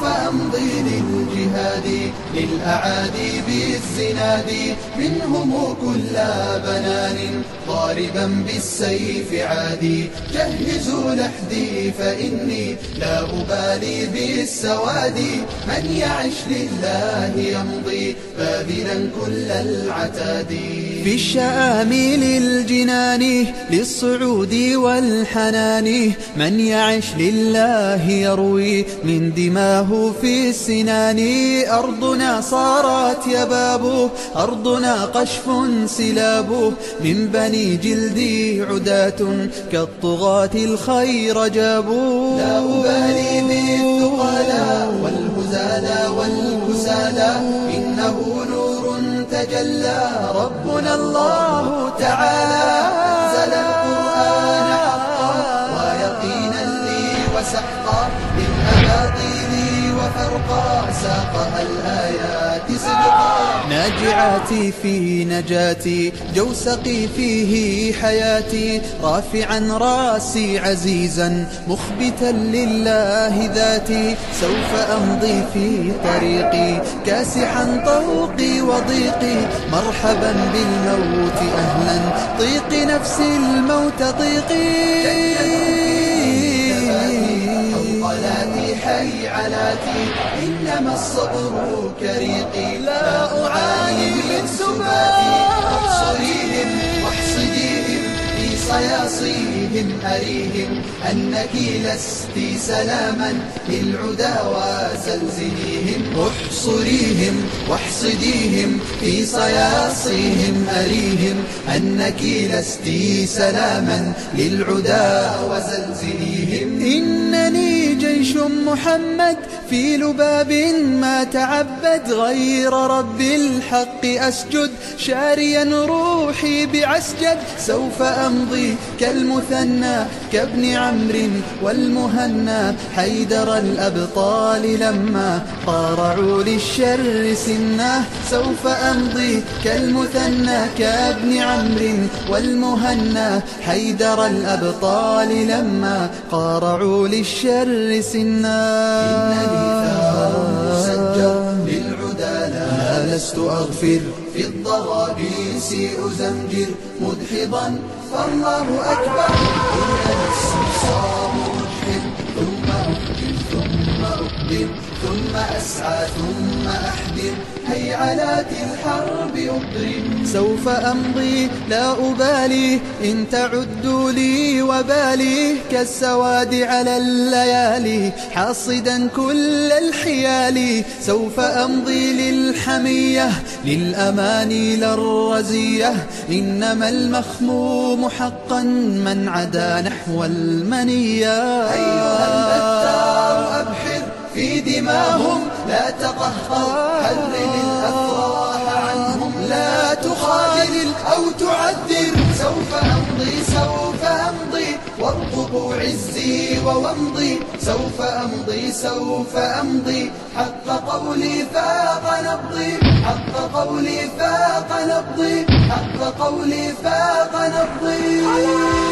سوف أمضي للجهاد للأعادي بالزناد منهم كل بنان ضاربا بالسيف عادي. جهزوا لحدي فإني لا أبالي بالسواد. من يعش لله يمضي بابلا كل العتاد. في الشآمل الجنان للصعود والحنان. من يعش لله يروي من دماه في السنان أرضنا صارت يباب أرضنا قشف سلاب. من بني جلدي عداة كالطغاة الخير جابوا لا أبالي بالثقلاء والهزالا والكسالا إنه نور تجلى. ربنا الله تعالى أنزل القرآن حقا ويقينا لي وسحقا وفرقا ساقها الآيات صدقا ناجعاتي في نجاتي جوسقي فيه حياتي. رافعا راسي عزيزا مخبتا لله ذاتي. سوف أمضي في طريقي كاسحا طوقي وضيقي. مرحبا بالموت أهلا طيق نفس الموت طيقي حي علاتي إنما الصبر كريقي لا أعاني من سباتي. أبصريهم واحصديهم في صياصيهم أريهم. أنك لست سلاما للعدا وزلزليهم. احصريهم واحصديهم في صياصيهم أريهم. أنك لست سلاما للعدا وزلزليهم. إنني جيش محمد في لباب ما تعبد غير رب الحق. أسجد شاريا روحي بعسجد سوف أمضي كالمثنى كابن عمرو والمهنى. حيدر الأبطال لما قارعوا للشر سناه سوف أمضي كالمثنى كابن عمرو والمهنى. حيدر الأبطال لما قارعوا للشر سناه إنني ثار مسجر للعدا لا لست أغفر في الضرابيس أزمجر مدحضا. فالله أكبر. إنني الصمصام مجحد ثم أقدم ثم أقدم ثم أسعى ثم أحذر هيعلات الحرب أضرم سوف أمضي لا أبالي. إن تعدوا لي وبالي. كالسواد على الليالي. حاصدا كل الحيال. سوف أمضي للحمية للأماني للرزية. إنما المخموم حقا من عدا نحو المنية. أيها البتار أبحر في دماهم. لا تقهقر. أو تعذر سوف أمضي سوف أمضي. وارقبوا عزي وومضي سوف أمضي سوف أمضي. حق قولي فاق نبضي. حق قولي فاق نبضي. حق قولي فاق نبضي.